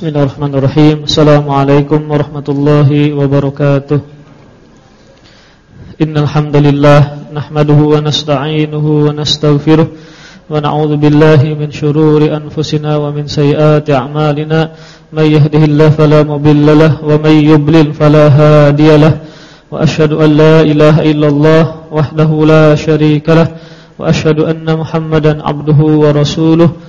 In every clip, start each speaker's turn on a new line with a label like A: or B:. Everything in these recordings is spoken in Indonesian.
A: Bismillahirrahmanirrahim. Assalamualaikum warahmatullahi wabarakatuh. Innal hamdalillah nahmaduhu wa nasta'inuhu wa nastaghfiruh wa na'udzu billahi min shururi anfusina wa min sayyiati a'malina. May yahdihillahu fala wa may yudlil fala wa ashhadu an la ilaha illallah wahdahu la sharika lahu wa ashhadu anna muhammadan 'abduhu wa rasuluhu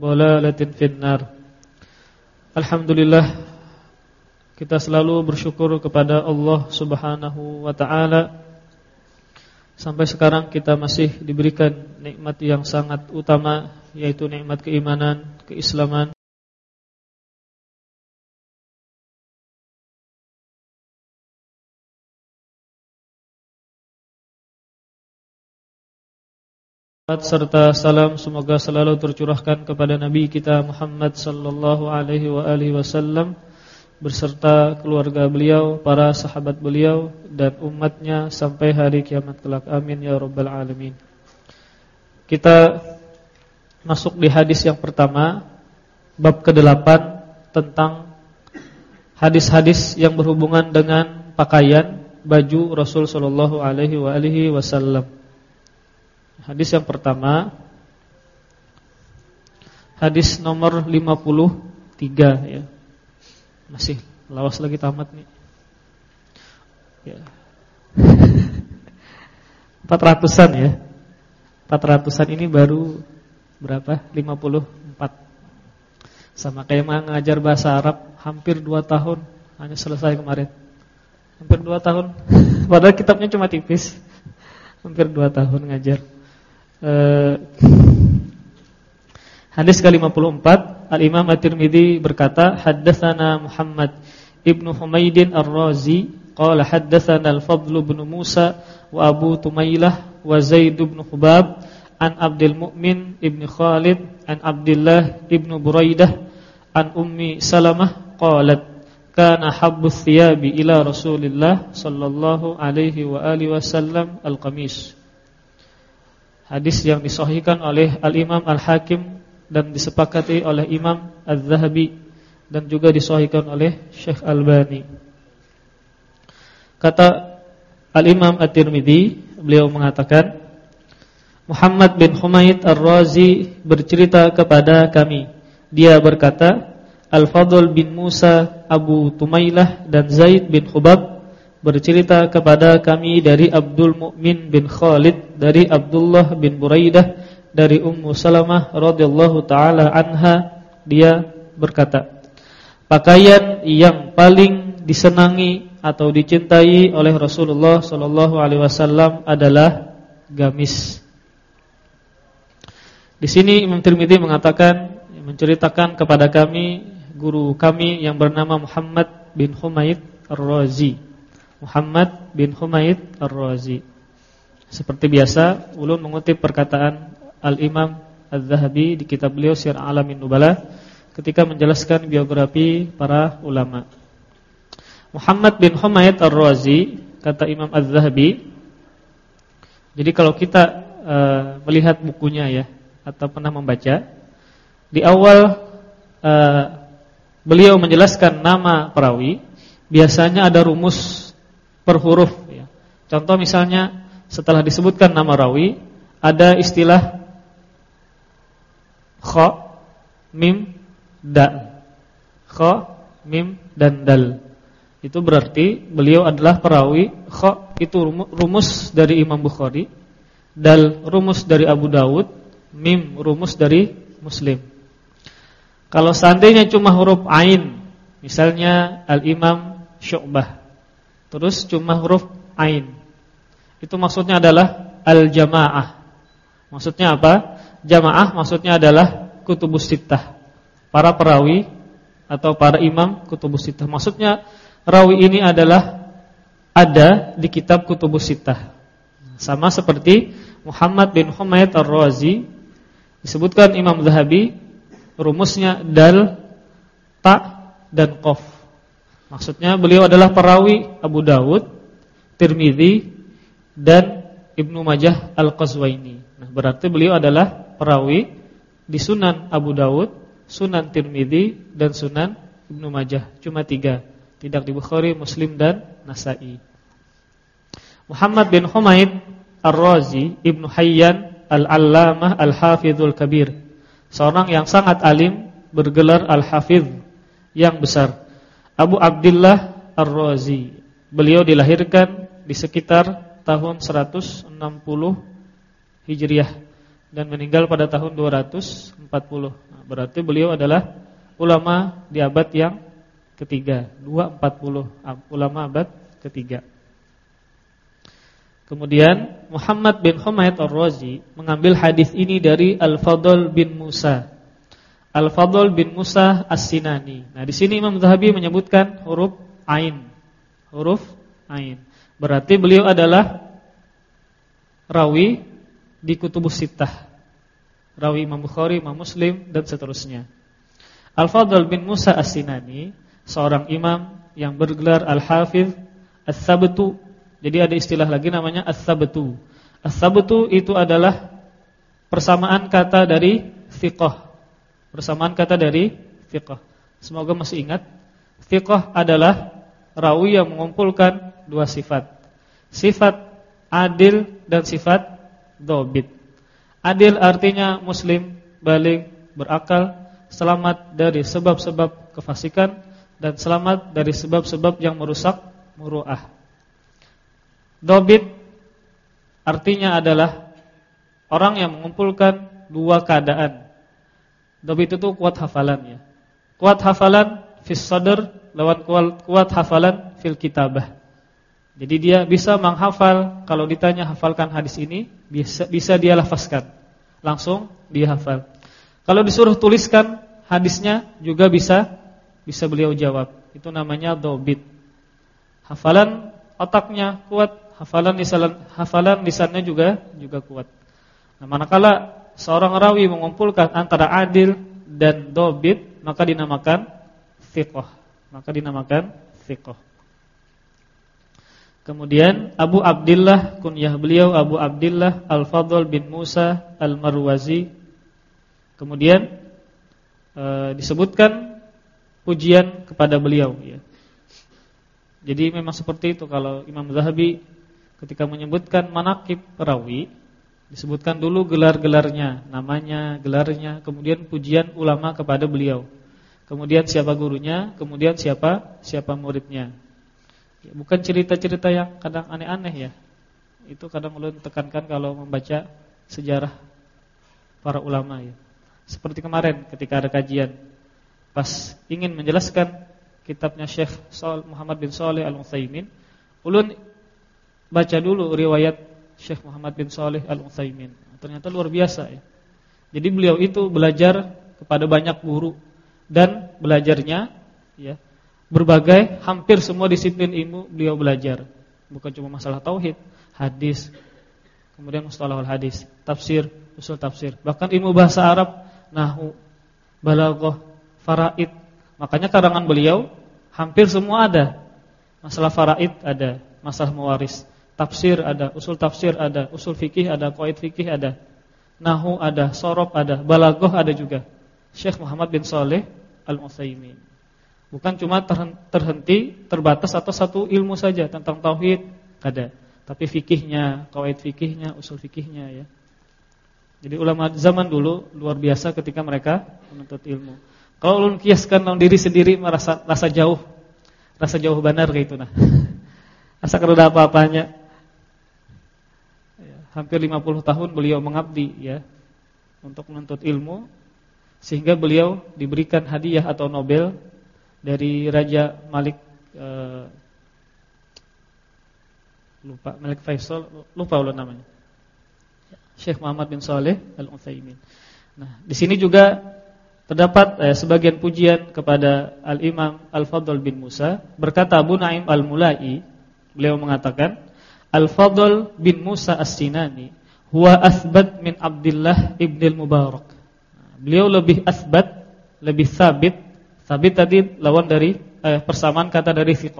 A: Bolalatin finnar. Alhamdulillah Kita selalu bersyukur kepada Allah subhanahu wa ta'ala. Sampai sekarang kita masih diberikan nikmat yang sangat utama Yaitu nikmat keimanan, keislaman serta salam semoga selalu tercurahkan kepada Nabi kita Muhammad sallallahu alaihi wa alihi wasallam beserta keluarga beliau, para sahabat beliau dan umatnya sampai hari kiamat kelak. Amin ya rabbal alamin. Kita masuk di hadis yang pertama bab ke-8 tentang hadis-hadis yang berhubungan dengan pakaian baju Rasul sallallahu alaihi wa alihi wasallam. Hadis yang pertama Hadis nomor 53 ya. Masih lawas lagi tamat nih. Ya. 400-an ya. 400-an ini baru berapa? 54. Sama kayak mengajar bahasa Arab hampir 2 tahun hanya selesai kemarin. Hampir 2 tahun. Padahal kitabnya cuma tipis. Hampir 2 tahun ngajar. Uh, hadis ke-54 Al-Imam At-Tirmizi berkata haddatsana Muhammad Ibnu Humaidin Ar-Razi qala haddatsana Al-Fadl bin Musa wa Abu Tumailah wa Zaid bin Hubab an Abdul Mu'min ibn Khalid an Abdullah ibn Buraidah an Ummi Salamah qalat kana habbu thiyabi ila Rasulillah sallallahu alaihi wa alihi wasallam al-qamis Hadis yang disahihkan oleh Al-Imam Al-Hakim dan disepakati oleh Imam Az-Zahabi dan juga disahihkan oleh Syekh Al-Bani. Kata Al-Imam At-Tirmidzi, beliau mengatakan Muhammad bin Humaid Ar-Razi bercerita kepada kami. Dia berkata, Al-Fadl bin Musa Abu Tumailah dan Zaid bin Hubab bercerita kepada kami dari Abdul Mukmin bin Khalid dari Abdullah bin Buraidah dari Ummu Salamah radhiyallahu taala anha dia berkata pakaian yang paling disenangi atau dicintai oleh Rasulullah sallallahu alaihi wasallam adalah gamis. Di sini Imam Tirmizi mengatakan menceritakan kepada kami guru kami yang bernama Muhammad bin Humaid Ar-Razi Muhammad bin Humaid Ar-Razi. Seperti biasa, ulun mengutip perkataan Al-Imam Az-Zahabi di kitab beliau Sir Alamin Nubala ketika menjelaskan biografi para ulama. Muhammad bin Humaid Ar-Razi, kata Imam Az-Zahabi, jadi kalau kita uh, melihat bukunya ya atau pernah membaca, di awal uh, beliau menjelaskan nama perawi, biasanya ada rumus per huruf ya. Contoh misalnya setelah disebutkan nama rawi ada istilah kha mim da. Kha mim dan dal. Itu berarti beliau adalah perawi kha itu rumus dari Imam Bukhari, dal rumus dari Abu Dawud, mim rumus dari Muslim. Kalau seandainya cuma huruf ain, misalnya Al-Imam Syu'bah. Terus cuma huruf ain. Itu maksudnya adalah al-jamaah. Maksudnya apa? Jamaah maksudnya adalah kutubus sittah. Para perawi atau para imam kutubus sittah. Maksudnya rawi ini adalah ada di kitab Kutubus Sittah. Sama seperti Muhammad bin Humaid Ar-Razi disebutkan Imam Zahabi rumusnya dal, ta dan qaf. Maksudnya beliau adalah perawi Abu Dawud, Tirmizi dan Ibnu Majah Al-Qazwaini. Nah, berarti beliau adalah perawi di Sunan Abu Dawud, Sunan Tirmizi dan Sunan Ibnu Majah. Cuma tiga tidak di Bukhari, Muslim dan Nasai. Muhammad bin Humaid Ar-Razi Ibnu Hayyan Al-Allamah Al-Hafizul Kabir. Seorang yang sangat alim bergelar Al-Hafiz yang besar. Abu Abdullah Ar-Razi. Beliau dilahirkan di sekitar tahun 160 Hijriah dan meninggal pada tahun 240. Nah, berarti beliau adalah ulama di abad yang ketiga 240 ulama abad ketiga Kemudian Muhammad bin Humaid Ar-Razi mengambil hadis ini dari Al-Fadl bin Musa. Al-Fadl bin Musa As-Sinani. Nah, di sini Imam Zahabi menyebutkan huruf ain. Huruf ain. Berarti beliau adalah rawi di Kutubus Sittah. Rawi Imam Bukhari, Imam Muslim dan seterusnya. Al-Fadl bin Musa As-Sinani seorang imam yang bergelar Al-Hafiz As-Sabtu. Jadi ada istilah lagi namanya As-Sabtu. As-Sabtu itu adalah persamaan kata dari thiqah. Persamaan kata dari thiqah. Semoga masih ingat. Thiqah adalah rawi yang mengumpulkan dua sifat. Sifat adil dan sifat dobit. Adil artinya muslim, balik, berakal, selamat dari sebab-sebab kefasikan dan selamat dari sebab-sebab yang merusak muruah. Dobit artinya adalah orang yang mengumpulkan dua keadaan. Dobit itu kuat hafalannya. Kuat hafalan fis sadr lawan kuat, kuat hafalan fil kitabah. Jadi dia bisa menghafal kalau ditanya hafalkan hadis ini bisa bisa dia lafazkan. Langsung dia hafal. Kalau disuruh tuliskan hadisnya juga bisa bisa beliau jawab. Itu namanya dobit. Hafalan otaknya kuat, hafalan lisan hafalan lisannya juga juga kuat. Nah, manakala seorang rawi mengumpulkan antara adil dan dobit, maka dinamakan thiqah. Maka dinamakan thiqah. Kemudian Abu Abdullah kunyah beliau Abu Abdullah Al-Fadl bin Musa Al-Marwazi. Kemudian e, disebutkan pujian kepada beliau ya. Jadi memang seperti itu kalau Imam Zahabi ketika menyebutkan manakib perawi disebutkan dulu gelar-gelarnya, namanya, gelarnya, kemudian pujian ulama kepada beliau. Kemudian siapa gurunya, kemudian siapa siapa muridnya. Ya, bukan cerita-cerita yang kadang aneh-aneh ya. Itu kadang ulun tekankan kalau membaca sejarah para ulama ya. Seperti kemarin ketika ada kajian pas ingin menjelaskan kitabnya Syekh Muhammad bin Saleh Al-Utsaimin, ulun baca dulu riwayat Syekh Muhammad bin Saleh Al-Utsaimin. Ternyata luar biasa ya. Jadi beliau itu belajar kepada banyak guru dan belajarnya ya berbagai hampir semua disiplin ilmu beliau belajar. Bukan cuma masalah tauhid, hadis, kemudian mustalahul hadis, tafsir, usul tafsir, bahkan ilmu bahasa Arab, nahwu, balaghah, faraid. Makanya karangan beliau hampir semua ada. Masalah faraid ada, masalah mewaris, tafsir ada, usul tafsir ada, usul fikih ada, qaid fikih ada. Nahu ada, sorob ada, balaghah ada juga. Syekh Muhammad bin Saleh Al-Utsaimin. Bukan cuma terhenti terbatas atau satu ilmu saja tentang tauhid ada, tapi fikihnya, qaid fikihnya, usul fikihnya ya. Jadi ulama zaman dulu luar biasa ketika mereka menuntut ilmu. Kalau ulun kiaskan dalam diri sendiri merasa rasa jauh Rasa jauh benar kayak itu nah. Asa kada apa-apanya. Hampir 50 tahun beliau mengabdi ya untuk menuntut ilmu sehingga beliau diberikan hadiah atau Nobel dari Raja Malik uh, lupa Malik Faisal lupa ulah namanya. Syekh Muhammad bin Saleh Al-Utsaimin. Nah, di sini juga Terdapat eh, sebagian pujian kepada Al-Imam Al-Fadl bin Musa Berkata Abu Naim Al-Mulai Beliau mengatakan Al-Fadl bin Musa As-Sinani Huwa asbat min Abdullah ibn al-Mubarak. Beliau lebih asbat Lebih sabit Sabit tadi lawan dari eh, Persamaan kata dari fiqh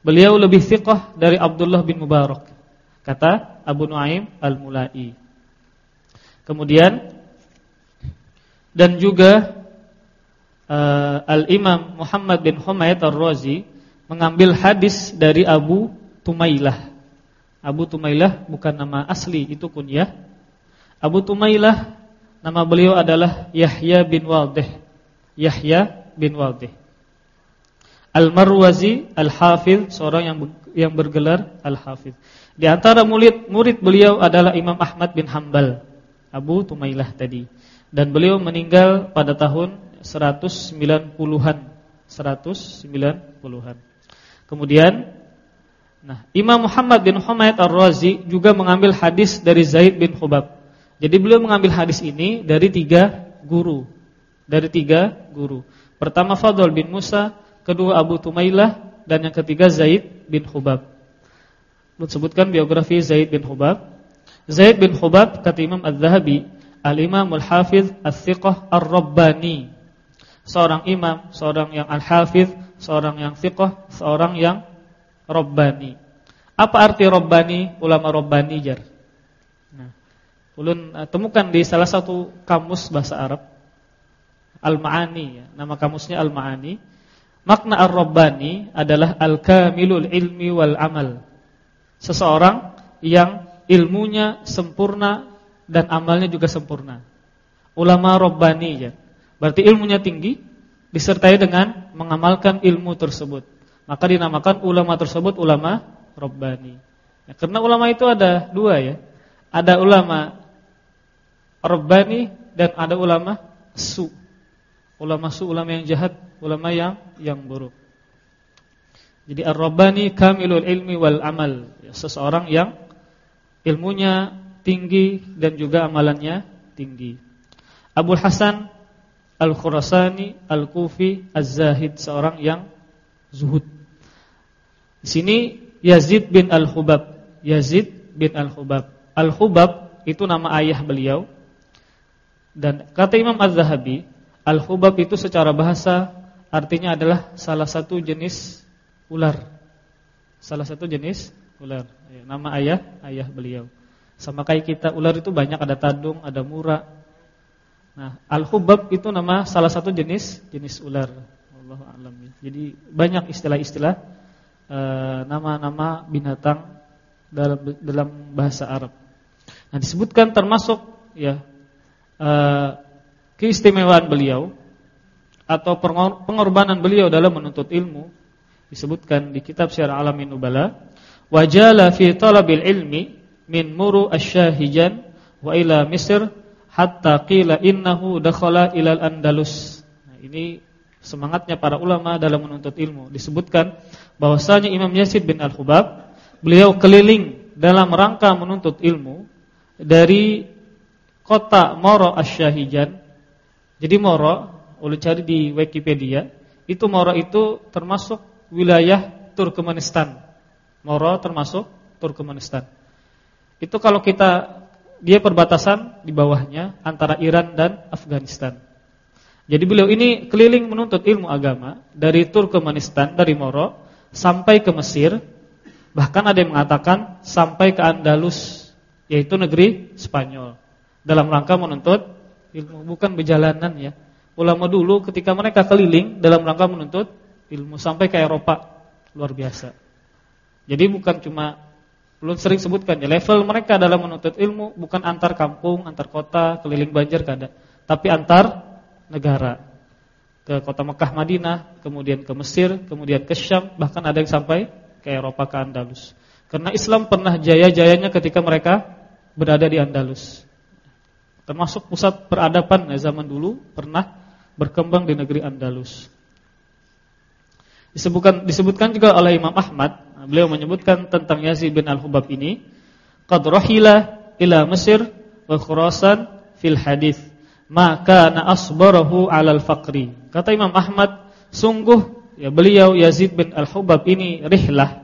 A: Beliau lebih fiqh dari Abdullah bin Mubarak Kata Abu Naim Al-Mulai. Kemudian dan juga uh, Al-Imam Muhammad bin Humayd Ar-Razi mengambil hadis dari Abu Tumailah. Abu Tumailah bukan nama asli, itu kunyah. Abu Tumailah nama beliau adalah Yahya bin Wadih. Yahya bin Wadih. Al-Marwazi Al-Hafiz, seorang yang yang bergelar Al-Hafiz. Di antara murid murid beliau adalah Imam Ahmad bin Hambal. Abu Tumailah tadi dan beliau meninggal pada tahun 190-an 190-an kemudian nah Imam Muhammad bin Humaid Ar-Razi juga mengambil hadis dari Zaid bin Khubab. Jadi beliau mengambil hadis ini dari tiga guru. Dari tiga guru. Pertama Fadl bin Musa kedua Abu Tumailah dan yang ketiga Zaid bin Khubab. Sebutkan biografi Zaid bin Khubab. Zaid bin Khubab kata Imam Az-Zahabi Al-Imamul Hafiz As-Siqah Ar-Rabbani. Seorang imam, seorang yang al-hafiz, seorang yang siqah, seorang yang rabbani. Apa arti rabbani? Ulama rabbani jar. Nah, ulun uh, temukan di salah satu kamus bahasa Arab Al-Ma'ani ya. Nama kamusnya Al-Ma'ani. Makna ar-rabbani adalah al-kamilul ilmi wal amal. Seseorang yang ilmunya sempurna dan amalnya juga sempurna. Ulama Rabbani ya. Berarti ilmunya tinggi disertai dengan mengamalkan ilmu tersebut. Maka dinamakan ulama tersebut ulama Rabbani. Ya, karena ulama itu ada dua ya. Ada ulama Rabbani dan ada ulama su. Ulama su ulama yang jahat, ulama yang yang buruk. Jadi ar-rabbani kamilul ilmi wal amal. Ya, seseorang yang ilmunya tinggi dan juga amalannya tinggi. Abu Hasan Al-Khurasani Al-Kufi Az-Zahid seorang yang zuhud. Di sini Yazid bin Al-Hubab. Yazid bin Al-Hubab. Al-Hubab itu nama ayah beliau. Dan kata Imam Az-Zahabi, Al-Hubab itu secara bahasa artinya adalah salah satu jenis ular. Salah satu jenis ular. Ya, nama ayah ayah beliau. Sama kayak kita ular itu banyak ada tadung, ada mura. Nah, al-hubab itu nama salah satu jenis jenis ular. Allahu a'lam. Jadi banyak istilah-istilah nama-nama binatang dalam dalam bahasa Arab. Nah, disebutkan termasuk ya uh, keistimewaan beliau atau pengorbanan beliau dalam menuntut ilmu disebutkan di kitab Syiar Alamin Nubala wajala fi talabil ilmi min muru asyahijan wa ila Misr hatta qila innahu dakhala ilal Andalus. Nah, ini semangatnya para ulama dalam menuntut ilmu. Disebutkan bahwasanya Imam Yazid bin Al-Hubab beliau keliling dalam rangka menuntut ilmu dari kota Moro Asyahijan. Jadi Moro, ulun cari di Wikipedia, itu Moro itu termasuk wilayah Turkmenistan. Moro termasuk Turkmenistan. Itu kalau kita dia perbatasan di bawahnya antara Iran dan Afghanistan. Jadi beliau ini keliling menuntut ilmu agama dari Turkmenistan, dari Moro sampai ke Mesir, bahkan ada yang mengatakan sampai ke Andalus, yaitu negeri Spanyol. Dalam rangka menuntut ilmu, bukan berjalanan ya. Ulama dulu ketika mereka keliling dalam rangka menuntut ilmu sampai ke Eropa, luar biasa. Jadi bukan cuma Belum sering sebutkan ya level mereka dalam menuntut ilmu bukan antar kampung, antar kota, keliling banjar kada, tapi antar negara. ke kota Mekah Madinah, kemudian ke Mesir, kemudian ke Syam, bahkan ada yang sampai ke Eropa ke Andalus. Karena Islam pernah jaya-jayanya ketika mereka berada di Andalus. Termasuk pusat peradaban zaman dulu pernah berkembang di negeri Andalus. Disebutkan disebutkan juga oleh Imam Ahmad, beliau menyebutkan tentang Yazid bin Al-Hubab ini, qad rahila ila Mesir wa Khurasan fil hadis maka na asbarahu alal faqri. Kata Imam Ahmad, sungguh ya beliau Yazid bin Al-Hubab ini rihlah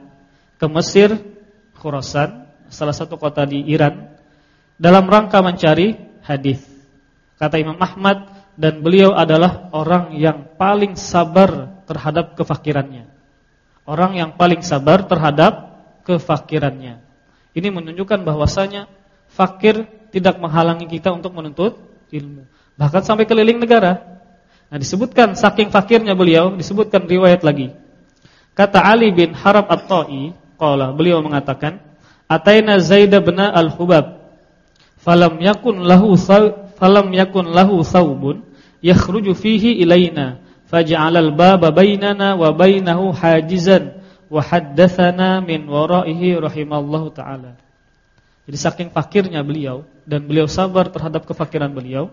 A: ke Mesir, Khurasan, salah satu kota di Iran dalam rangka mencari hadis. Kata Imam Ahmad dan beliau adalah orang yang paling sabar terhadap kefakirannya. Orang yang paling sabar terhadap kefakirannya. Ini menunjukkan bahwasanya fakir tidak menghalangi kita untuk menuntut ilmu bahkan sampai keliling negara. Nah, disebutkan saking fakirnya beliau, disebutkan riwayat lagi. Kata Ali bin Harab At-Ta'i, qala beliau mengatakan, "Ataina Zaid bin Al-Hubab, falam yakun lahu falam yakun lahu thawbun yakhruju fihi ilaina, faj'ala al-baba bainana wa bainahu hajizan wa haddatsana min wara'ihi rahimallahu taala." Jadi saking fakirnya beliau dan beliau sabar terhadap kefakiran beliau,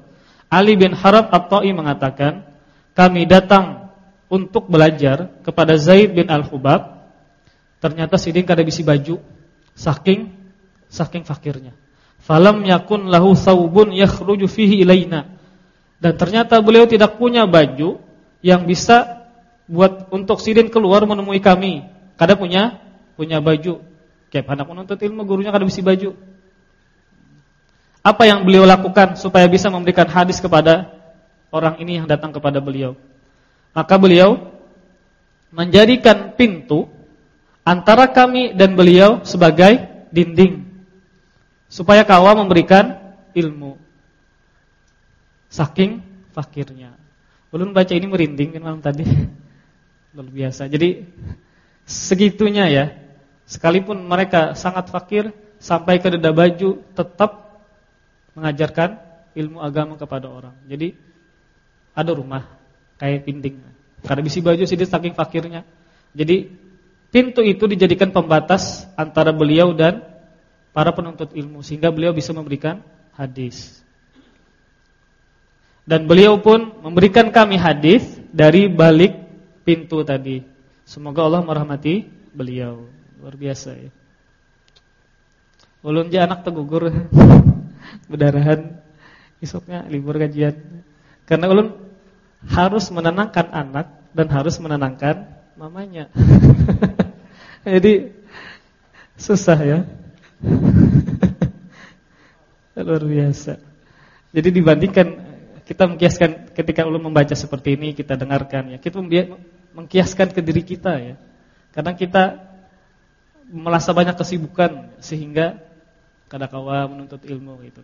A: Ali bin Harab At-Ta'i mengatakan, kami datang untuk belajar kepada Zaid bin Al-Hubab. Ternyata sidin kada bisi baju saking saking fakirnya. Falam yakun lahu thawbun yakhruju fihi ilaina. Dan ternyata beliau tidak punya baju yang bisa buat untuk sidin keluar menemui kami. Kada punya punya baju. Kayak anak menuntut ilmu gurunya kada bisi baju. Apa yang beliau lakukan supaya bisa memberikan hadis kepada orang ini yang datang kepada beliau? Maka beliau menjadikan pintu antara kami dan beliau sebagai dinding supaya kawa memberikan ilmu. Saking fakirnya. Belum baca ini merinding kan malam tadi. Luar biasa. Jadi segitunya ya. Sekalipun mereka sangat fakir sampai ke dada baju tetap mengajarkan ilmu agama kepada orang. Jadi ada rumah kayak pinting. Karena bisi baju sih saking fakirnya. Jadi pintu itu dijadikan pembatas antara beliau dan para penuntut ilmu sehingga beliau bisa memberikan hadis. Dan beliau pun memberikan kami hadis dari balik pintu tadi. Semoga Allah merahmati beliau. Luar biasa ya. Ulun anak tegugur. berdarahan esoknya libur kajian. Karena ulun harus menenangkan anak dan harus menenangkan mamanya. Jadi susah ya. Luar biasa. Jadi dibandingkan kita mengkiaskan ketika ulun membaca seperti ini kita dengarkan ya. Kita mengkiaskan ke diri kita ya. Karena kita merasa banyak kesibukan sehingga kadakawa menuntut ilmu gitu.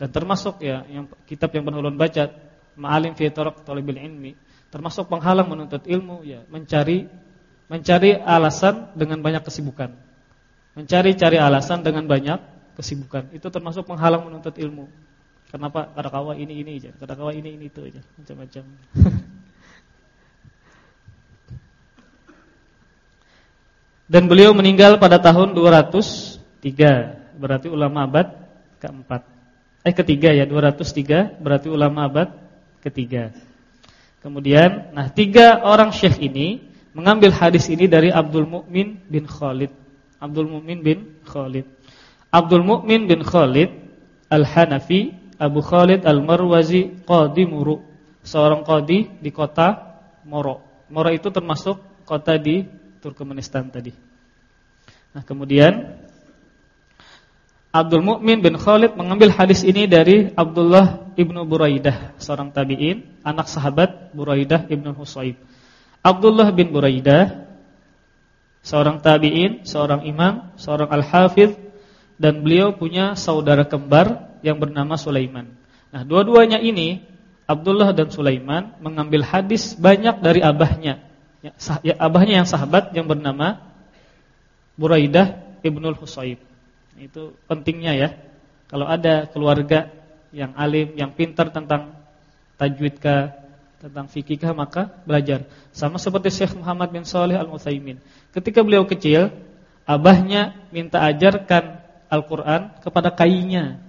A: Dan termasuk ya yang kitab yang pernah ulun baca Ma'alim fi Taraq Talibil Ilmi, termasuk penghalang menuntut ilmu ya, mencari mencari alasan dengan banyak kesibukan. Mencari-cari alasan dengan banyak kesibukan. Itu termasuk penghalang menuntut ilmu. Kenapa? Kadakawa ini ini aja, kadakawa ini ini itu aja, macam-macam. Dan beliau meninggal pada tahun 203 berarti ulama abad keempat. Eh ketiga ya, 203 berarti ulama abad ketiga. Kemudian, nah tiga orang syekh ini mengambil hadis ini dari Abdul Mukmin bin Khalid. Abdul Mukmin bin Khalid. Abdul Mukmin bin Khalid Al-Hanafi Abu Khalid Al-Marwazi Qadi Muru. Seorang qadi di kota Moro. Moro itu termasuk kota di Turkmenistan tadi. Nah, kemudian Abdul Mukmin bin Khalid mengambil hadis ini dari Abdullah ibnu Buraidah, seorang tabiin, anak sahabat Buraidah ibnu Husayb. Abdullah bin Buraidah, seorang tabiin, seorang imam, seorang al-hafidh, dan beliau punya saudara kembar yang bernama Sulaiman. Nah, dua-duanya ini, Abdullah dan Sulaiman, mengambil hadis banyak dari abahnya. Ya, ya abahnya yang sahabat yang bernama Buraidah ibnu Husayb. Itu pentingnya ya. Kalau ada keluarga yang alim, yang pintar tentang tajwid ke tentang fikih maka belajar. Sama seperti Syekh Muhammad bin Saleh Al-Utsaimin. Ketika beliau kecil, abahnya minta ajarkan Al-Qur'an kepada kainya.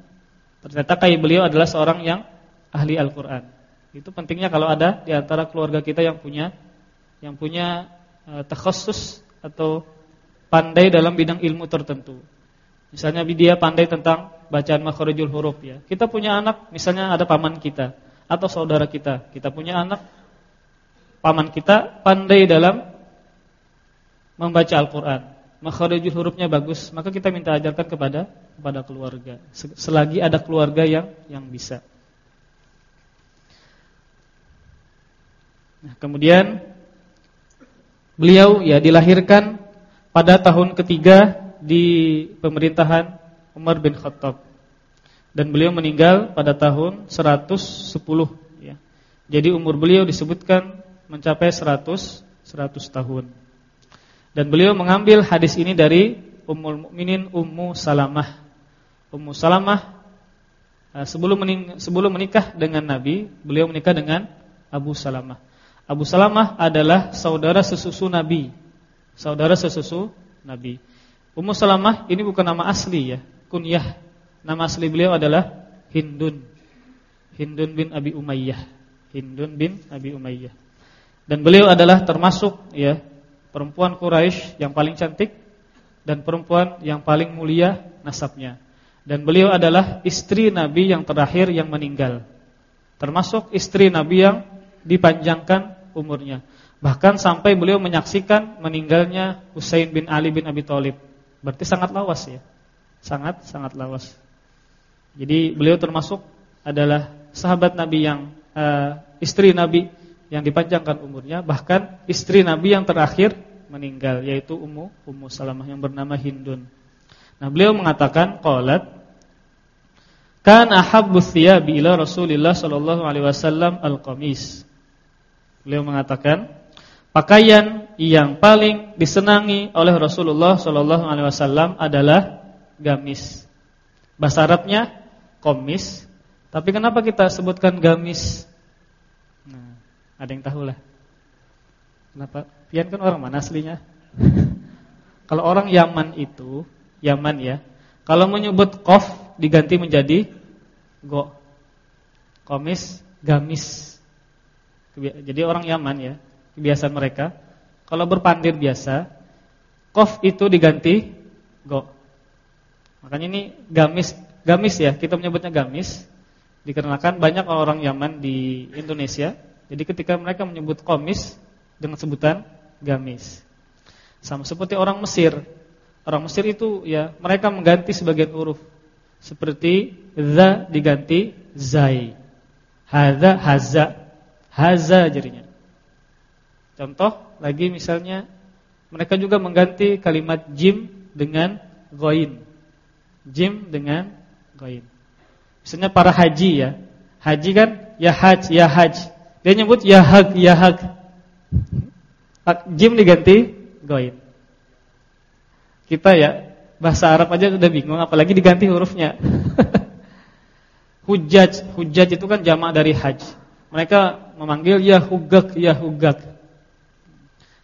A: Ternyata kai beliau adalah seorang yang ahli Al-Qur'an. Itu pentingnya kalau ada di antara keluarga kita yang punya yang punya uh, takhasus atau pandai dalam bidang ilmu tertentu. Misalnya dia pandai tentang bacaan makharijul huruf ya. Kita punya anak, misalnya ada paman kita atau saudara kita. Kita punya anak, paman kita pandai dalam membaca Al-Qur'an. Makharijul hurufnya bagus, maka kita minta ajarkan kepada kepada keluarga. Selagi ada keluarga yang yang bisa. Nah, kemudian beliau ya dilahirkan pada tahun ketiga di pemerintahan Umar bin Khattab dan beliau meninggal pada tahun 110 ya. Jadi umur beliau disebutkan mencapai 100 100 tahun. Dan beliau mengambil hadis ini dari Ummul Mukminin Ummu Salamah. Ummu Salamah eh, sebelum menikah, sebelum menikah dengan Nabi, beliau menikah dengan Abu Salamah. Abu Salamah adalah saudara sesusu Nabi. Saudara sesusu Nabi. Ummu Salamah ini bukan nama asli ya, kunyah Nama asli beliau adalah Hindun. Hindun bin Abi Umayyah. Hindun bin Abi Umayyah. Dan beliau adalah termasuk ya perempuan Quraisy yang paling cantik dan perempuan yang paling mulia nasabnya. Dan beliau adalah istri Nabi yang terakhir yang meninggal. Termasuk istri Nabi yang dipanjangkan umurnya. Bahkan sampai beliau menyaksikan meninggalnya Husain bin Ali bin Abi Thalib. Berarti sangat lawas ya. Sangat sangat lawas. Jadi beliau termasuk adalah sahabat Nabi yang uh, istri Nabi yang dipanjangkan umurnya, bahkan istri Nabi yang terakhir meninggal yaitu Ummu Ummu Salamah yang bernama Hindun. Nah, beliau mengatakan qalat kan ahabbu thiyabi ila Rasulillah sallallahu alaihi wasallam al-qamis. Beliau mengatakan pakaian yang paling disenangi oleh Rasulullah wasallam adalah gamis. Bahasa Arabnya komis, tapi kenapa kita sebutkan gamis? Nah, ada yang tahu lah. Kenapa? Pian kan orang mana aslinya? kalau orang Yaman itu, Yaman ya, kalau menyebut kof diganti menjadi go. Komis, gamis. Jadi orang Yaman ya, kebiasaan mereka kalau berpandir biasa, kof itu diganti go. Makanya ini gamis Gamis ya, kita menyebutnya gamis dikarenakan banyak orang Yaman di Indonesia. Jadi ketika mereka menyebut komis dengan sebutan gamis. Sama seperti orang Mesir. Orang Mesir itu ya mereka mengganti sebagian huruf. Seperti za diganti zai. Hadza haza. Haza jadinya. Contoh lagi misalnya mereka juga mengganti kalimat jim dengan goin. Jim dengan Qaid. Misalnya para haji ya. Haji kan ya haj, ya haj. Dia nyebut ya hag, ya hag. Jim diganti goin. Kita ya bahasa Arab aja udah bingung apalagi diganti hurufnya. hujaj, hujaj itu kan jamak dari haj. Mereka memanggil ya hugak, ya hugak.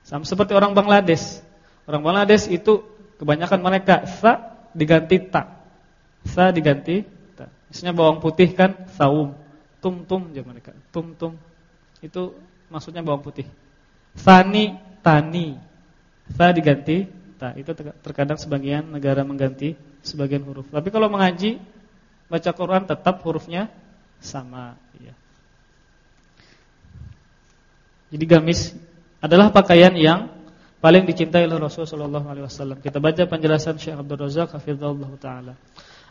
A: Sama seperti orang Bangladesh. Orang Bangladesh itu kebanyakan mereka sa diganti tak. Sa diganti ta. Misalnya bawang putih kan saum. Tum-tum aja mereka. Tum-tum. Itu maksudnya bawang putih. Sani, tani. Sa diganti ta. Itu terkadang sebagian negara mengganti sebagian huruf. Tapi kalau mengaji baca Quran tetap hurufnya sama ya. Jadi gamis adalah pakaian yang paling dicintai oleh Rasulullah SAW. Kita baca penjelasan Syekh Abdul Razak hafizahullah taala.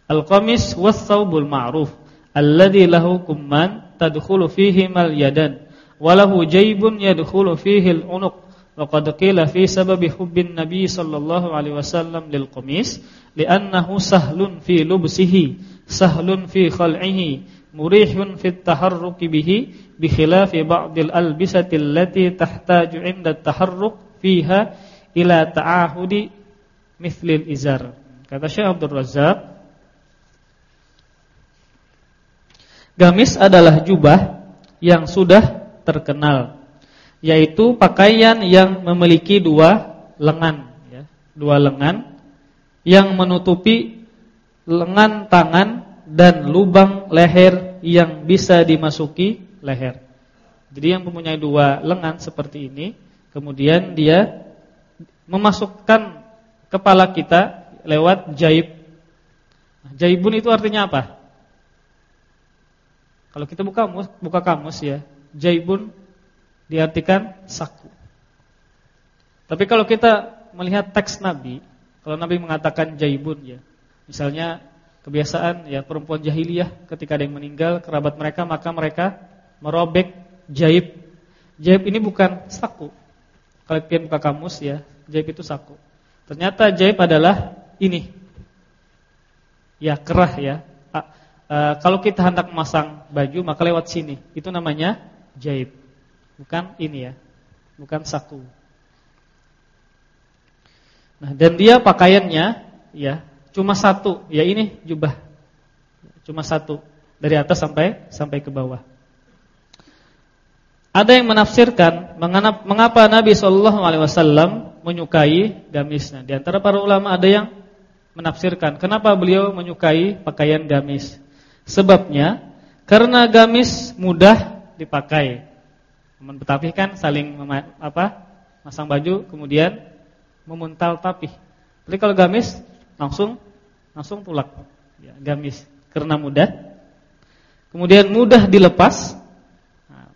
A: Al-qamis was-saubul ma'ruf alladhi lahu kumman tadkhulu fihi mal yadan wa lahu jaybun yadkhulu fihi al-unuq wa qila fi sababi hubbin nabi sallallahu alaihi wasallam lil qamis li'annahu sahlun fi lubsihi sahlun fi khal'ihi murihun fi at-taharruki bihi bi khilafi ba'dil albisati allati tahtaju 'inda at-taharruk fiha ila ta'ahudi mithlil izar kata Syekh Abdul Razzaq Gamis adalah jubah yang sudah terkenal yaitu pakaian yang memiliki dua lengan ya, dua lengan yang menutupi lengan tangan dan lubang leher yang bisa dimasuki leher. Jadi yang mempunyai dua lengan seperti ini, kemudian dia memasukkan kepala kita lewat jaib. Nah, jaibun itu artinya apa? Kalau kita buka kamus, buka kamus ya, jaibun diartikan saku. Tapi kalau kita melihat teks Nabi, kalau Nabi mengatakan jaibun ya, misalnya kebiasaan ya perempuan jahiliyah ketika ada yang meninggal kerabat mereka maka mereka merobek jaib. Jaib ini bukan saku. Kalau kalian buka kamus ya, jaib itu saku. Ternyata jaib adalah ini. Ya, kerah ya. A, kalau kita hendak memasang baju maka lewat sini. Itu namanya jaib. Bukan ini ya. Bukan saku. Nah, dan dia pakaiannya ya cuma satu, ya ini jubah. Cuma satu dari atas sampai sampai ke bawah. Ada yang menafsirkan mengapa Nabi Shallallahu Alaihi Wasallam menyukai gamisnya. Di antara para ulama ada yang menafsirkan kenapa beliau menyukai pakaian gamis. Sebabnya karena gamis mudah dipakai. Teman Betawi kan saling apa? masang baju kemudian memuntal tapi. Tapi kalau gamis langsung langsung tulak. Ya, gamis karena mudah. Kemudian mudah dilepas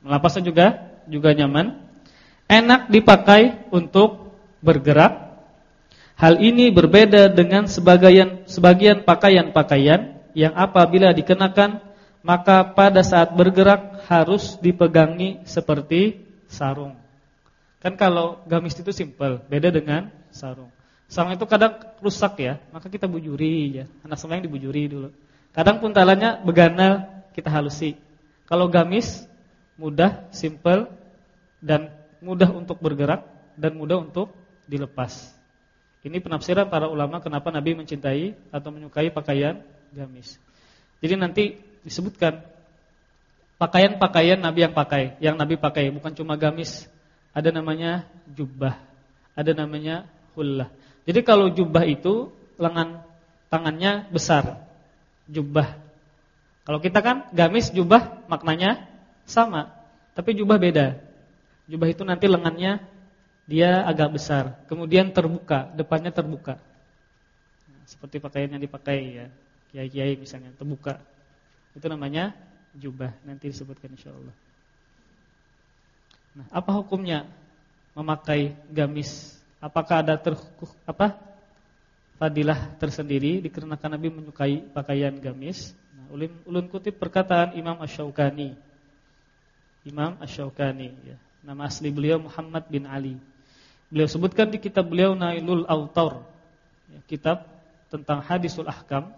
A: Melapasnya juga juga nyaman. Enak dipakai untuk bergerak. Hal ini berbeda dengan sebagian sebagian pakaian-pakaian yang apabila dikenakan maka pada saat bergerak harus dipegangi seperti sarung. Kan kalau gamis itu simpel, beda dengan sarung. Sarung itu kadang rusak ya, maka kita bujuri ya. Anak yang dibujuri dulu. Kadang puntalannya beganal, kita halusi. Kalau gamis mudah, simple dan mudah untuk bergerak dan mudah untuk dilepas. Ini penafsiran para ulama kenapa Nabi mencintai atau menyukai pakaian gamis. Jadi nanti disebutkan pakaian-pakaian Nabi yang pakai, yang Nabi pakai bukan cuma gamis, ada namanya jubah, ada namanya hullah. Jadi kalau jubah itu lengan tangannya besar, jubah. Kalau kita kan gamis jubah maknanya sama, tapi jubah beda. Jubah itu nanti lengannya dia agak besar, kemudian terbuka, depannya terbuka. seperti pakaian yang dipakai ya, kiai-kiai misalnya, terbuka. Itu namanya jubah, nanti disebutkan insyaallah. Nah, apa hukumnya memakai gamis? Apakah ada ter, apa? fadilah tersendiri dikarenakan Nabi menyukai pakaian gamis? Nah, ulun, ulun kutip perkataan Imam Asy-Syaukani Imam Ash-Shawqani ya. Nama asli beliau Muhammad bin Ali. Beliau sebutkan di kitab beliau Nailul Autor, ya, kitab tentang hadisul ahkam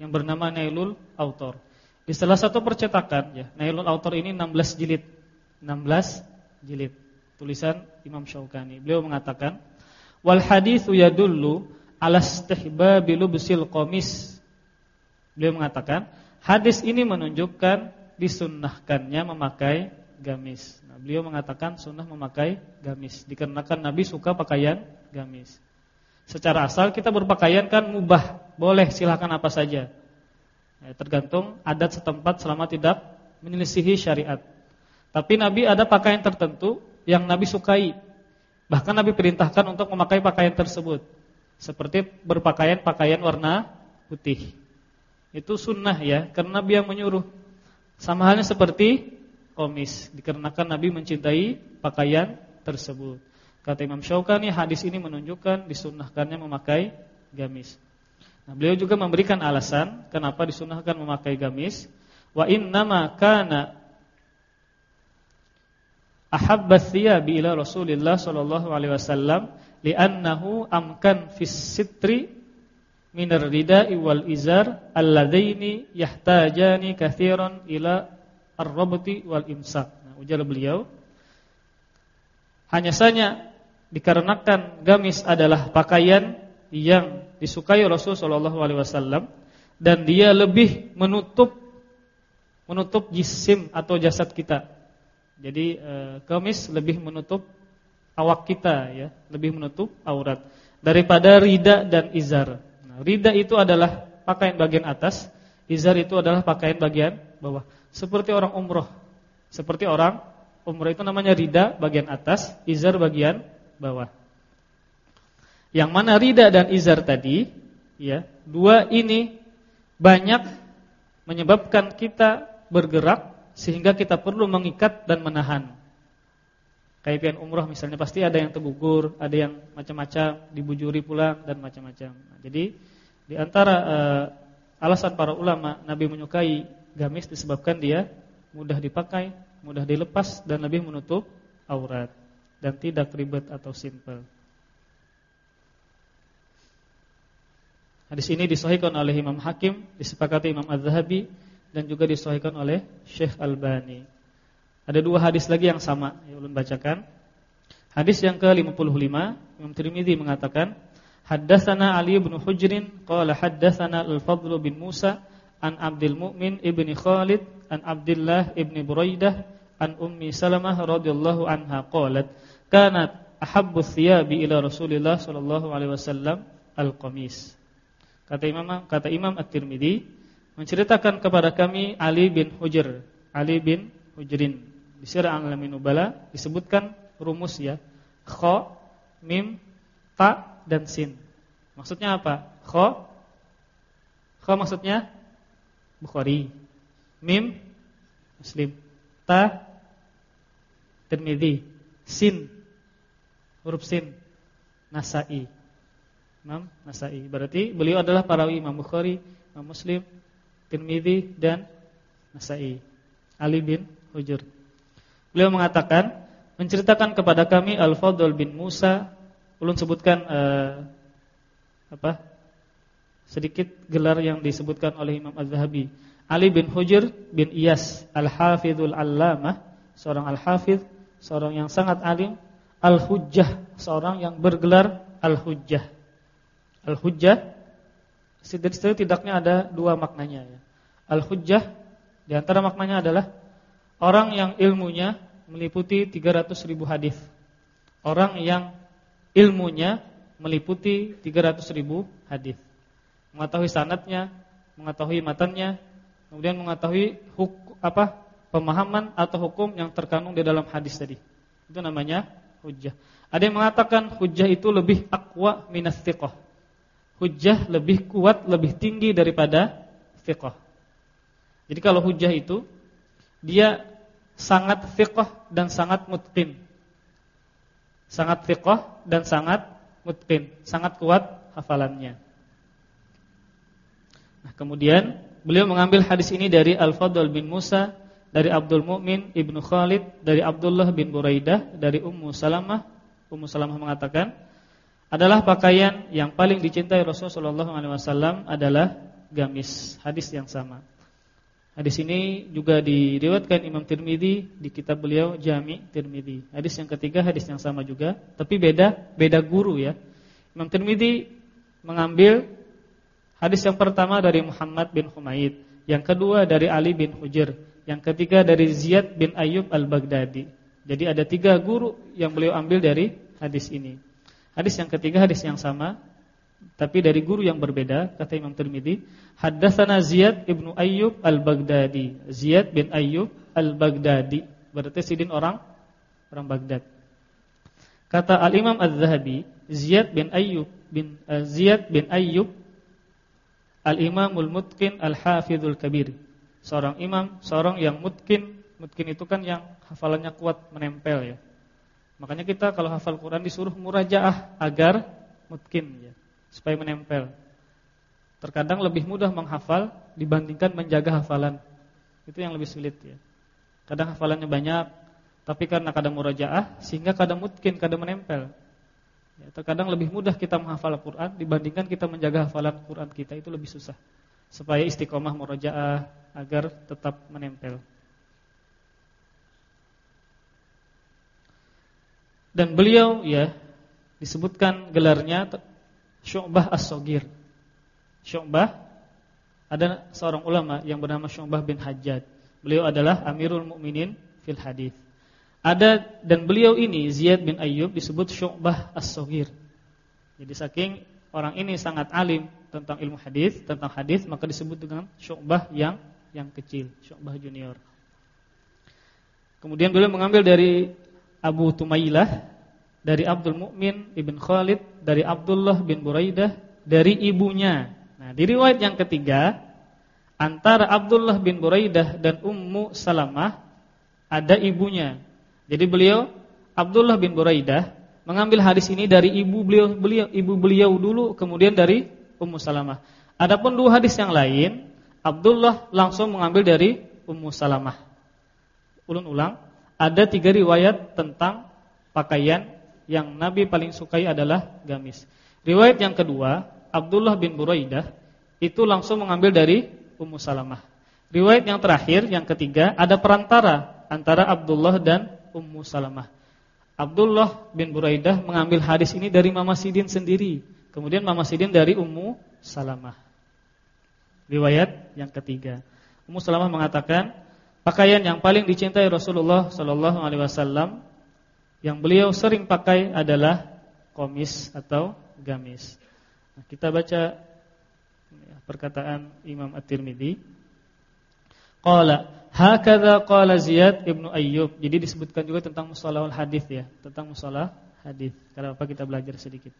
A: yang bernama Nailul Autor. Di salah satu percetakan ya, Nailul Autor ini 16 jilid. 16 jilid. Tulisan Imam Syaukani. Beliau mengatakan, "Wal haditsu yadullu ala istihbabi lubsil qamis." Beliau mengatakan, hadis ini menunjukkan disunnahkannya memakai gamis. Nah, beliau mengatakan sunnah memakai gamis dikarenakan Nabi suka pakaian gamis. Secara asal kita berpakaian kan mubah, boleh silahkan apa saja. Ya, tergantung adat setempat selama tidak menyelisihi syariat. Tapi Nabi ada pakaian tertentu yang Nabi sukai. Bahkan Nabi perintahkan untuk memakai pakaian tersebut. Seperti berpakaian pakaian warna putih. Itu sunnah ya, karena Nabi yang menyuruh. Sama halnya seperti komis, dikarenakan Nabi mencintai pakaian tersebut. Kata Imam Syaukani, hadis ini menunjukkan disunnahkannya memakai gamis. Nah, beliau juga memberikan alasan kenapa disunnahkan memakai gamis. Wa innama kana ahabba thiyabi ila Rasulillah sallallahu alaihi wasallam li'annahu amkan fis sitri minar rida'i wal izar alladaini yahtajani kathiran ila ar-rabti wal imsak. Nah, ujar beliau hanya saja dikarenakan gamis adalah pakaian yang disukai Rasul sallallahu alaihi wasallam dan dia lebih menutup menutup jisim atau jasad kita. Jadi uh, gamis lebih menutup awak kita ya, lebih menutup aurat daripada rida dan izar. Nah, rida itu adalah pakaian bagian atas, izar itu adalah pakaian bagian bawah. Seperti orang umroh. Seperti orang umroh itu namanya rida bagian atas, izar bagian bawah. Yang mana rida dan izar tadi, ya, dua ini banyak menyebabkan kita bergerak sehingga kita perlu mengikat dan menahan. Kayak umroh misalnya pasti ada yang tergugur, ada yang macam-macam, dibujuri pulang dan macam-macam. Nah, jadi di antara uh, alasan para ulama Nabi menyukai gamis disebabkan dia mudah dipakai, mudah dilepas dan lebih menutup aurat dan tidak ribet atau simple. Hadis ini disahihkan oleh Imam Hakim, disepakati Imam Az-Zahabi dan juga disahihkan oleh Syekh Albani. Ada dua hadis lagi yang sama yang ulun bacakan. Hadis yang ke-55 Imam Tirmizi mengatakan, Haddatsana Ali bin Hujrin qala haddatsana Al-Fadl bin Musa an Abdul Mu'min ibni Khalid an Abdullah ibni Buraidah an Ummi Salamah radhiyallahu anha qalat kanat ahabbu thiyabi ila Rasulillah sallallahu alaihi wasallam al-qamis. Kata Imam kata Imam At-Tirmizi menceritakan kepada kami Ali bin Hujr, Ali bin Hujrin di Sirah Al-Alamin disebutkan rumus ya. Kha, mim, ta dan sin. Maksudnya apa? Kha Kha maksudnya Bukhari. Mim Muslim. Ta Tirmizi. Sin huruf sin Nasai. Imam Nasai. Berarti beliau adalah para Imam Bukhari, Imam Muslim, Tirmizi dan Nasai. Ali bin Hujur. Beliau mengatakan menceritakan kepada kami Al-Fadl bin Musa, ulun sebutkan uh, apa? sedikit gelar yang disebutkan oleh Imam Az-Zahabi. Ali bin Hujr bin Iyas Al-Hafidhul Allamah, seorang al-hafidh, seorang yang sangat alim, Al-Hujjah, seorang yang bergelar Al-Hujjah. Al-Hujjah setidaknya ada dua maknanya ya. Al-Hujjah di antara maknanya adalah Orang yang ilmunya meliputi 300 ribu hadis. Orang yang ilmunya meliputi 300 ribu hadis. Mengetahui sanatnya, mengetahui matannya, kemudian mengetahui hukum, apa pemahaman atau hukum yang terkandung di dalam hadis tadi. Itu namanya hujjah. Ada yang mengatakan hujjah itu lebih akwa minas thiqah. Hujjah lebih kuat, lebih tinggi daripada thiqah. Jadi kalau hujjah itu dia sangat fiqh dan sangat mutqin. Sangat fiqh dan sangat mutqin, sangat kuat hafalannya. Nah, kemudian beliau mengambil hadis ini dari Al-Fadl bin Musa, dari Abdul Mukmin Ibnu Khalid, dari Abdullah bin Buraidah, dari Ummu Salamah. Ummu Salamah mengatakan, adalah pakaian yang paling dicintai Rasulullah SAW adalah gamis. Hadis yang sama. Hadis ini juga diriwayatkan Imam Tirmidzi di kitab beliau Jami Tirmidzi. Hadis yang ketiga hadis yang sama juga, tapi beda beda guru ya. Imam Tirmidzi mengambil hadis yang pertama dari Muhammad bin Humaid, yang kedua dari Ali bin Hujr, yang ketiga dari Ziyad bin Ayyub Al-Baghdadi. Jadi ada tiga guru yang beliau ambil dari hadis ini. Hadis yang ketiga hadis yang sama tapi dari guru yang berbeda kata Imam Tirmizi haddatsana Ziyad ibnu Ayyub al-Baghdadi. Ziyad bin Ayyub al-Baghdadi. Berarti sidin orang orang Baghdad. Kata al-Imam Az-Zahabi Ziyad bin Ayyub bin uh, Ziyad bin Ayyub al-Imamul Mutqin al-Hafizul Kabir. Seorang imam seorang yang mutkin mutkin itu kan yang hafalannya kuat menempel ya makanya kita kalau hafal Quran disuruh murajaah agar mutkin ya supaya menempel. Terkadang lebih mudah menghafal dibandingkan menjaga hafalan. Itu yang lebih sulit ya. Kadang hafalannya banyak, tapi karena kadang murajaah sehingga kadang mungkin kadang menempel. Ya, terkadang lebih mudah kita menghafal Al-Qur'an dibandingkan kita menjaga hafalan Quran kita itu lebih susah. Supaya istiqomah murajaah agar tetap menempel. Dan beliau ya disebutkan gelarnya Syu'bah As-Sogir. Syu'bah ada seorang ulama yang bernama Syu'bah bin Hajjad. Beliau adalah Amirul Mukminin fil hadis. ada dan beliau ini Ziyad bin Ayyub disebut Syu'bah As-Saghir. Jadi saking orang ini sangat alim tentang ilmu hadis, tentang hadis maka disebut dengan Syu'bah yang yang kecil, Syu'bah junior. Kemudian beliau mengambil dari Abu Tumailah, dari Abdul Mukmin ibn Khalid, dari Abdullah bin Buraidah, dari ibunya. Nah, di riwayat yang ketiga antara Abdullah bin Buraidah dan Ummu Salamah ada ibunya jadi beliau Abdullah bin Buraidah mengambil hadis ini dari ibu beliau, beliau ibu beliau dulu kemudian dari Ummu Salamah. Adapun dua hadis yang lain, Abdullah langsung mengambil dari Ummu Salamah. Ulun ulang, ada tiga riwayat tentang pakaian yang Nabi paling sukai adalah gamis. Riwayat yang kedua, Abdullah bin Buraidah itu langsung mengambil dari Ummu Salamah. Riwayat yang terakhir, yang ketiga, ada perantara antara Abdullah dan Ummu Salamah. Abdullah bin Buraidah mengambil hadis ini dari Mama Sidin sendiri. Kemudian Mama Sidin dari Ummu Salamah. Riwayat yang ketiga. Ummu Salamah mengatakan, pakaian yang paling dicintai Rasulullah sallallahu alaihi wasallam yang beliau sering pakai adalah komis atau gamis. Nah, kita baca perkataan Imam At-Tirmidzi. Qala Hakadha qala Ziyad ibnu Ayyub. Jadi disebutkan juga tentang mustalahul hadis ya, tentang mustalah hadis. Kalau apa kita belajar sedikit.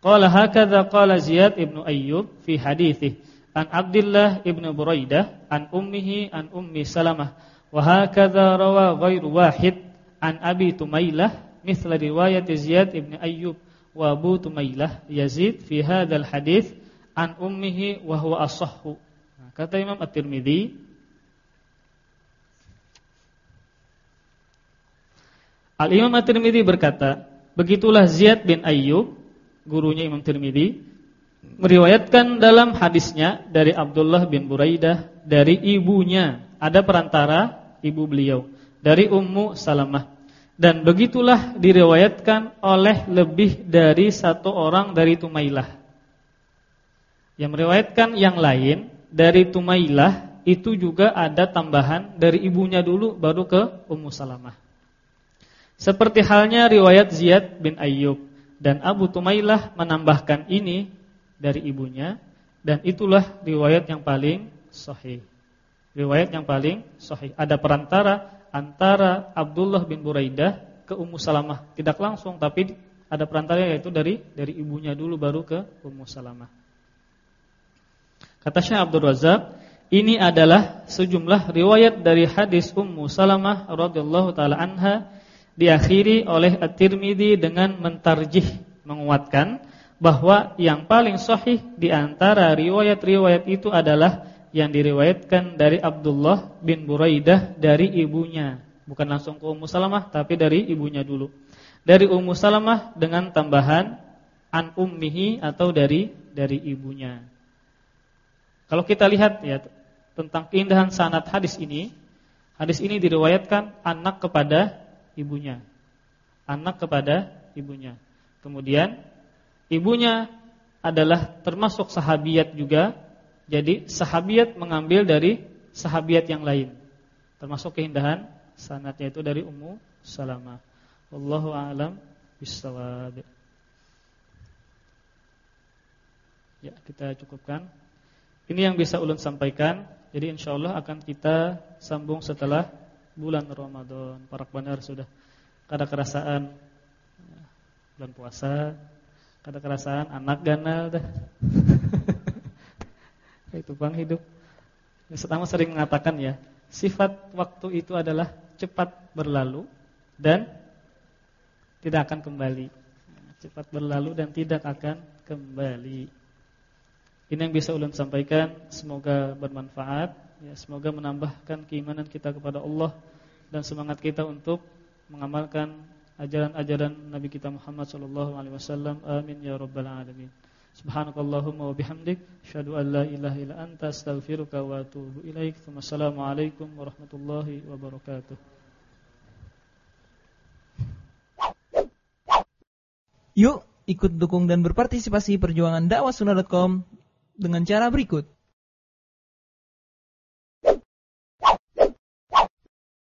A: Qala hakadha qala Ziyad ibnu Ayyub fi hadithi an Abdullah ibnu Buraidah an ummihi an ummi Salamah wa rawa ghairu wahid an Abi Tumailah mithla riwayat Ziyad ibnu Ayyub wa Abu Tumailah Yazid fi hadzal hadis an ummihi wa asahhu. Nah, kata Imam At-Tirmidzi Al-Imam At-Tirmidzi berkata, begitulah Ziyad bin Ayyub, gurunya Imam Tirmidzi, meriwayatkan dalam hadisnya dari Abdullah bin Buraidah dari ibunya, ada perantara ibu beliau, dari Ummu Salamah. Dan begitulah diriwayatkan oleh lebih dari satu orang dari Tumailah. Yang meriwayatkan yang lain dari Tumailah itu juga ada tambahan dari ibunya dulu baru ke Ummu Salamah. Seperti halnya riwayat Ziyad bin Ayyub dan Abu Tumailah menambahkan ini dari ibunya dan itulah riwayat yang paling sahih. Riwayat yang paling sahih. Ada perantara antara Abdullah bin Buraidah ke Ummu Salamah, tidak langsung tapi ada perantara yaitu dari dari ibunya dulu baru ke Ummu Salamah. Kata Syekh Abdul Razak, ini adalah sejumlah riwayat dari hadis Ummu Salamah radhiyallahu taala anha diakhiri oleh At-Tirmidzi dengan mentarjih menguatkan bahwa yang paling sahih di antara riwayat-riwayat itu adalah yang diriwayatkan dari Abdullah bin Buraidah dari ibunya, bukan langsung ke Ummu Salamah tapi dari ibunya dulu. Dari Ummu Salamah dengan tambahan an ummihi atau dari dari ibunya. Kalau kita lihat ya tentang keindahan sanad hadis ini, hadis ini diriwayatkan anak kepada ibunya. Anak kepada ibunya. Kemudian ibunya adalah termasuk sahabiat juga. Jadi sahabiat mengambil dari sahabiat yang lain. Termasuk keindahan sanatnya itu dari Ummu Salamah. Wallahu a'lam bishawab. Ya, kita cukupkan. Ini yang bisa ulun sampaikan. Jadi insyaallah akan kita sambung setelah bulan Ramadan. Para benar sudah kada kerasaan bulan puasa, kada kerasaan anak ganal dah. itu bang hidup. Pertama sering mengatakan ya, sifat waktu itu adalah cepat berlalu dan tidak akan kembali. Cepat berlalu dan tidak akan kembali. Ini yang bisa ulun sampaikan, semoga bermanfaat. Ya, semoga menambahkan keimanan kita kepada Allah dan semangat kita untuk mengamalkan ajaran-ajaran Nabi kita Muhammad sallallahu alaihi wasallam. Amin ya rabbal alamin. Subhanakallahumma wa bihamdik asyhadu an la ilaha illa anta astaghfiruka wa atubu ilaik. Wassalamualaikum warahmatullahi wabarakatuh.
B: Yuk ikut dukung dan berpartisipasi perjuangan dakwahsunnah.com dengan cara berikut.